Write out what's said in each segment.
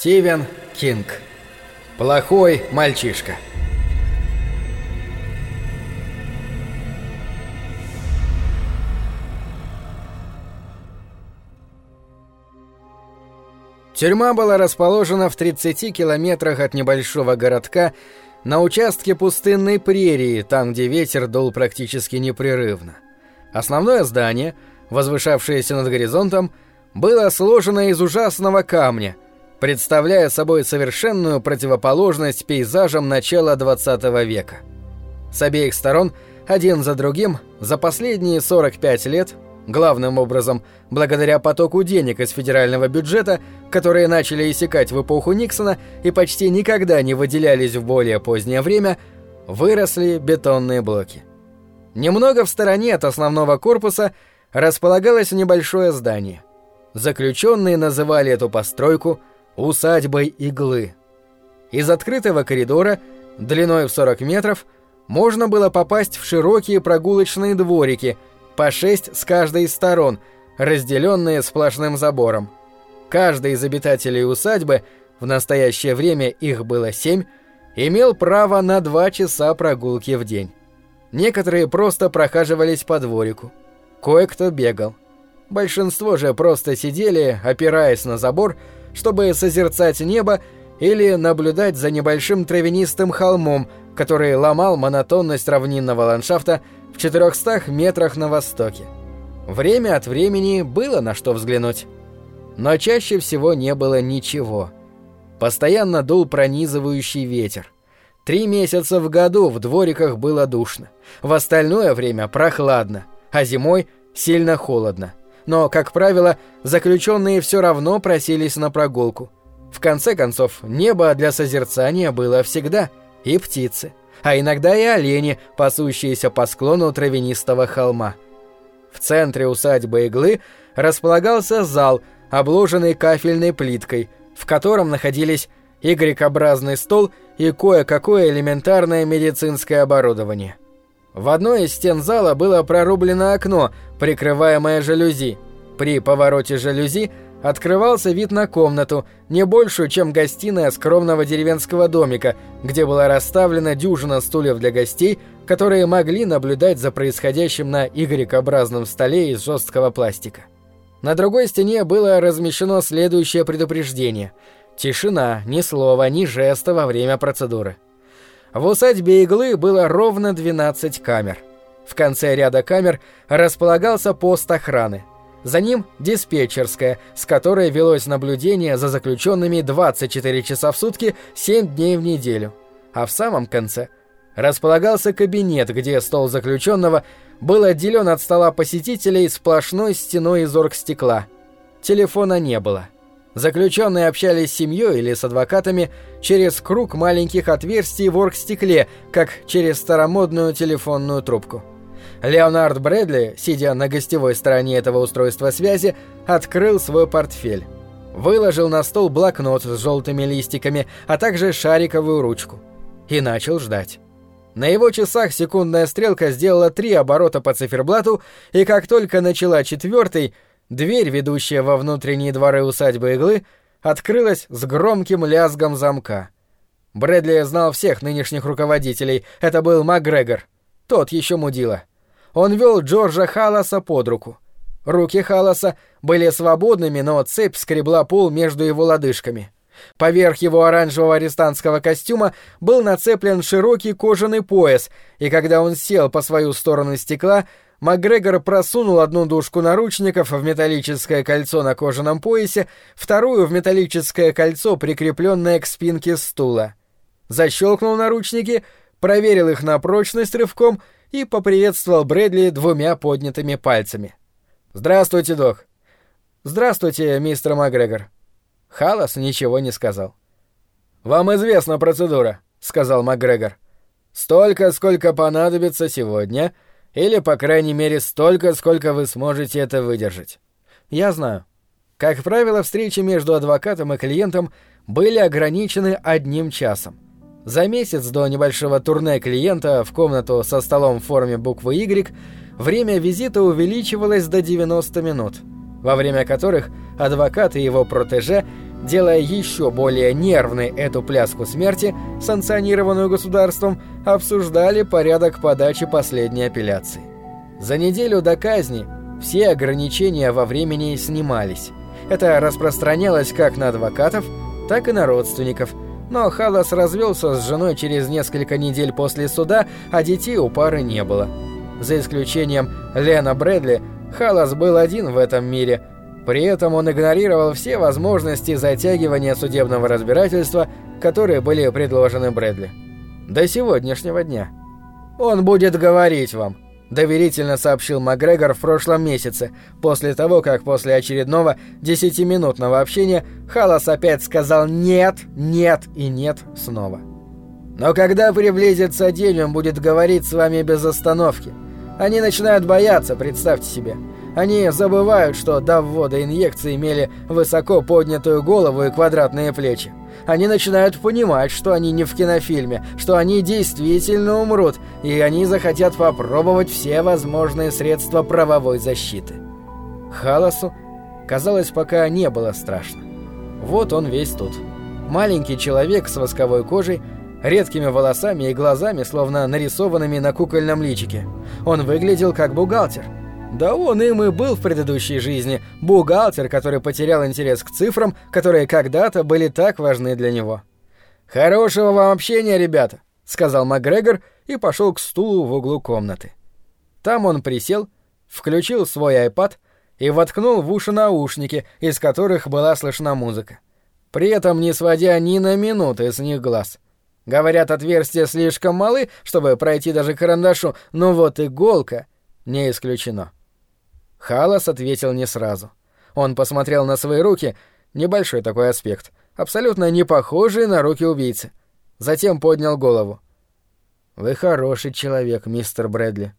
Стивен Кинг. Плохой мальчишка. Тюрьма была расположена в 30 километрах от небольшого городка на участке пустынной прерии, там, где ветер дул практически непрерывно. Основное здание, возвышавшееся над горизонтом, было сложено из ужасного камня, представляя собой совершенную противоположность пейзажам начала 20 века. С обеих сторон, один за другим, за последние 45 лет главным образом благодаря потоку денег из федерального бюджета, которые начали иссякать в эпоху Никсона и почти никогда не выделялись в более позднее время, выросли бетонные блоки. Немного в стороне от основного корпуса располагалось небольшое здание. Заключенные называли эту постройку «усадьбой иглы». Из открытого коридора, длиной в 40 метров, можно было попасть в широкие прогулочные дворики – по шесть с каждой из сторон, разделенные сплошным забором. Каждый из обитателей усадьбы, в настоящее время их было семь, имел право на два часа прогулки в день. Некоторые просто прохаживались по дворику. Кое-кто бегал. Большинство же просто сидели, опираясь на забор, чтобы созерцать небо или наблюдать за небольшим травянистым холмом, который ломал монотонность равнинного ландшафта в 400 метрах на востоке. Время от времени было на что взглянуть. Но чаще всего не было ничего. Постоянно дул пронизывающий ветер. Три месяца в году в двориках было душно. В остальное время прохладно, а зимой сильно холодно. Но, как правило, заключенные все равно просились на прогулку. В конце концов, небо для созерцания было всегда, и птицы а иногда и олени, пасущиеся по склону травянистого холма. В центре усадьбы Иглы располагался зал, обложенный кафельной плиткой, в котором находились Y-образный стол и кое-какое элементарное медицинское оборудование. В одной из стен зала было прорублено окно, прикрываемое жалюзи. При повороте жалюзи открывался вид на комнату, не большую, чем гостиная скромного деревенского домика, где была расставлена дюжина стульев для гостей, которые могли наблюдать за происходящим на Y-образном столе из жесткого пластика. На другой стене было размещено следующее предупреждение. Тишина, ни слова, ни жеста во время процедуры. В усадьбе Иглы было ровно 12 камер. В конце ряда камер располагался пост охраны – за ним диспетчерская, с которой велось наблюдение за заключенными 24 часа в сутки, 7 дней в неделю. А в самом конце располагался кабинет, где стол заключенного был отделен от стола посетителей сплошной стеной из оргстекла. Телефона не было. Заключенные общались с семьей или с адвокатами через круг маленьких отверстий в оргстекле, как через старомодную телефонную трубку. Леонард Брэдли, сидя на гостевой стороне этого устройства связи, открыл свой портфель. Выложил на стол блокнот с желтыми листиками, а также шариковую ручку. И начал ждать. На его часах секундная стрелка сделала три оборота по циферблату, и как только начала четвертый, дверь, ведущая во внутренние дворы усадьбы Иглы, открылась с громким лязгом замка. Брэдли знал всех нынешних руководителей, это был МакГрегор. Тот еще мудила он вел Джорджа Халласа под руку. Руки Халласа были свободными, но цепь скребла пол между его лодыжками. Поверх его оранжевого арестантского костюма был нацеплен широкий кожаный пояс, и когда он сел по свою сторону стекла, МакГрегор просунул одну дужку наручников в металлическое кольцо на кожаном поясе, вторую в металлическое кольцо, прикрепленное к спинке стула. Защелкнул наручники, проверил их на прочность рывком — и поприветствовал Брэдли двумя поднятыми пальцами. «Здравствуйте, док». «Здравствуйте, мистер Макгрегор». Халас ничего не сказал. «Вам известна процедура», — сказал Макгрегор. «Столько, сколько понадобится сегодня, или, по крайней мере, столько, сколько вы сможете это выдержать». «Я знаю». Как правило, встречи между адвокатом и клиентом были ограничены одним часом. За месяц до небольшого турне клиента в комнату со столом в форме буквы Y время визита увеличивалось до 90 минут, во время которых адвокат и его протеже делая еще более нервной эту пляску смерти, санкционированную государством, обсуждали порядок подачи последней апелляции. За неделю до казни все ограничения во времени снимались. Это распространялось как на адвокатов, так и на родственников. Но Халас развелся с женой через несколько недель после суда, а детей у пары не было. За исключением Лена Брэдли, Халас был один в этом мире. При этом он игнорировал все возможности затягивания судебного разбирательства, которые были предложены Брэдли. До сегодняшнего дня. «Он будет говорить вам», — доверительно сообщил Макгрегор в прошлом месяце, после того, как после очередного десятиминутного общения Халас опять сказал «нет, нет и нет» снова. «Но когда приблизится день, он будет говорить с вами без остановки. Они начинают бояться, представьте себе. Они забывают, что до ввода инъекции имели высоко поднятую голову и квадратные плечи они начинают понимать, что они не в кинофильме, что они действительно умрут, и они захотят попробовать все возможные средства правовой защиты. Халасу, казалось, пока не было страшно. Вот он весь тут. Маленький человек с восковой кожей, редкими волосами и глазами, словно нарисованными на кукольном личике. Он выглядел как бухгалтер – да он им и был в предыдущей жизни, бухгалтер, который потерял интерес к цифрам, которые когда-то были так важны для него. «Хорошего вам общения, ребята», — сказал Макгрегор и пошел к стулу в углу комнаты. Там он присел, включил свой iPad и воткнул в уши наушники, из которых была слышна музыка. При этом не сводя ни на минуту с них глаз. Говорят, отверстия слишком малы, чтобы пройти даже карандашу, но вот иголка не исключено. Халас ответил не сразу. Он посмотрел на свои руки, небольшой такой аспект, абсолютно не похожий на руки убийцы. Затем поднял голову. «Вы хороший человек, мистер Брэдли».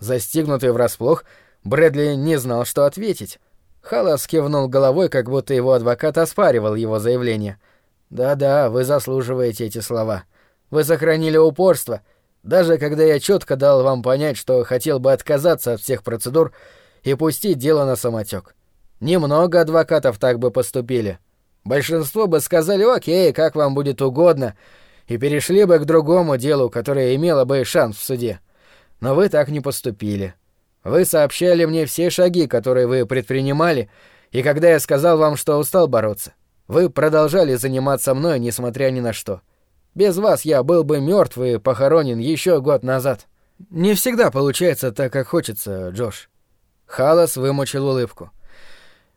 Застигнутый врасплох, Брэдли не знал, что ответить. Халас кивнул головой, как будто его адвокат оспаривал его заявление. «Да-да, вы заслуживаете эти слова. Вы сохранили упорство. Даже когда я четко дал вам понять, что хотел бы отказаться от всех процедур, и пустить дело на самотек. Немного адвокатов так бы поступили. Большинство бы сказали «Окей, как вам будет угодно», и перешли бы к другому делу, которое имело бы шанс в суде. Но вы так не поступили. Вы сообщали мне все шаги, которые вы предпринимали, и когда я сказал вам, что устал бороться, вы продолжали заниматься мной, несмотря ни на что. Без вас я был бы мертв и похоронен еще год назад. Не всегда получается так, как хочется, Джош. Халас вымучил улыбку.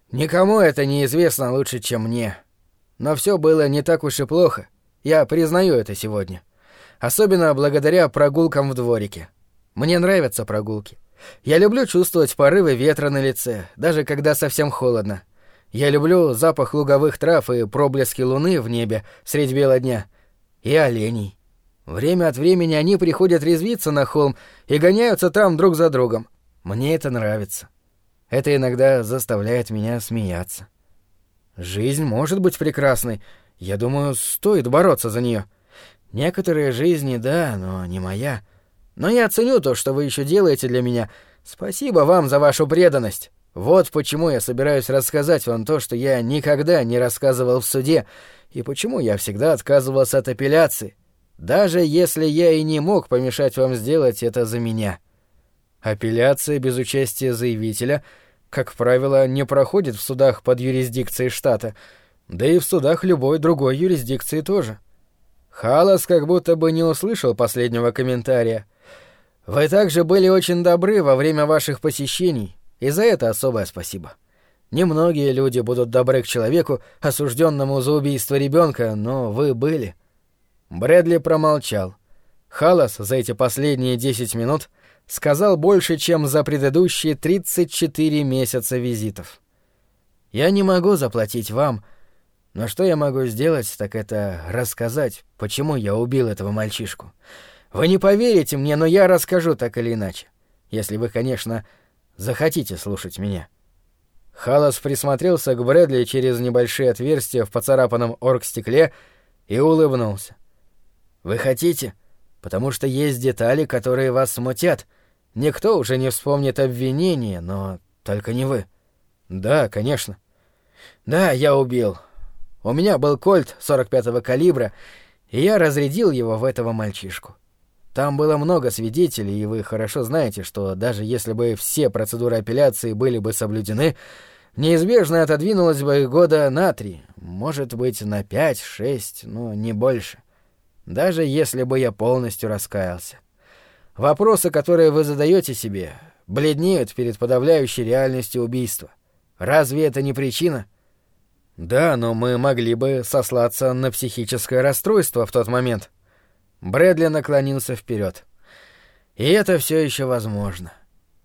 «Никому это не известно лучше, чем мне. Но все было не так уж и плохо. Я признаю это сегодня. Особенно благодаря прогулкам в дворике. Мне нравятся прогулки. Я люблю чувствовать порывы ветра на лице, даже когда совсем холодно. Я люблю запах луговых трав и проблески луны в небе средь бела дня. И оленей. Время от времени они приходят резвиться на холм и гоняются там друг за другом. Мне это нравится. Это иногда заставляет меня смеяться. Жизнь может быть прекрасной. Я думаю, стоит бороться за нее. Некоторые жизни, да, но не моя. Но я ценю то, что вы еще делаете для меня. Спасибо вам за вашу преданность. Вот почему я собираюсь рассказать вам то, что я никогда не рассказывал в суде, и почему я всегда отказывался от апелляции, даже если я и не мог помешать вам сделать это за меня. Апелляция без участия заявителя, как правило, не проходит в судах под юрисдикцией штата, да и в судах любой другой юрисдикции тоже. Халас как будто бы не услышал последнего комментария. Вы также были очень добры во время ваших посещений, и за это особое спасибо. Немногие люди будут добры к человеку, осужденному за убийство ребенка, но вы были. Брэдли промолчал. Халас за эти последние десять минут — сказал больше, чем за предыдущие 34 месяца визитов. Я не могу заплатить вам, но что я могу сделать, так это рассказать, почему я убил этого мальчишку. Вы не поверите мне, но я расскажу так или иначе. Если вы, конечно, захотите слушать меня. Халас присмотрелся к Брэдли через небольшие отверстия в поцарапанном оргстекле и улыбнулся. «Вы хотите?» Потому что есть детали, которые вас смутят. Никто уже не вспомнит обвинение, но только не вы. Да, конечно. Да, я убил. У меня был кольт 45-го калибра, и я разрядил его в этого мальчишку. Там было много свидетелей, и вы хорошо знаете, что даже если бы все процедуры апелляции были бы соблюдены, неизбежно отодвинулось бы года на три, может быть, на пять-шесть, но не больше. Даже если бы я полностью раскаялся. Вопросы, которые вы задаете себе, бледнеют перед подавляющей реальностью убийства. Разве это не причина? Да, но мы могли бы сослаться на психическое расстройство в тот момент. Брэдли наклонился вперед. И это все еще возможно.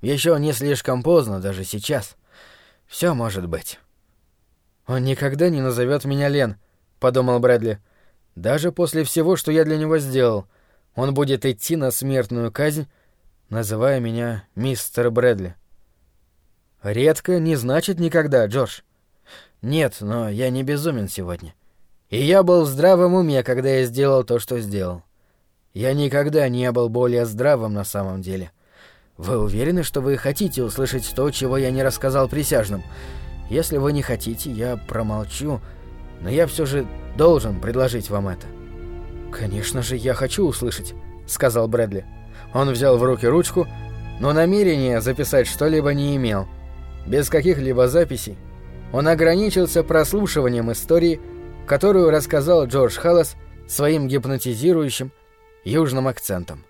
Еще не слишком поздно, даже сейчас. Все может быть. Он никогда не назовет меня Лен, подумал Брэдли. Даже после всего, что я для него сделал, он будет идти на смертную казнь, называя меня мистер Брэдли. Редко не значит никогда, Джордж. Нет, но я не безумен сегодня. И я был в здравом уме, когда я сделал то, что сделал. Я никогда не был более здравым на самом деле. Вы уверены, что вы хотите услышать то, чего я не рассказал присяжным? Если вы не хотите, я промолчу, но я все же должен предложить вам это. Конечно же, я хочу услышать, сказал Брэдли. Он взял в руки ручку, но намерения записать что-либо не имел. Без каких-либо записей он ограничился прослушиванием истории, которую рассказал Джордж Халлас своим гипнотизирующим, южным акцентом.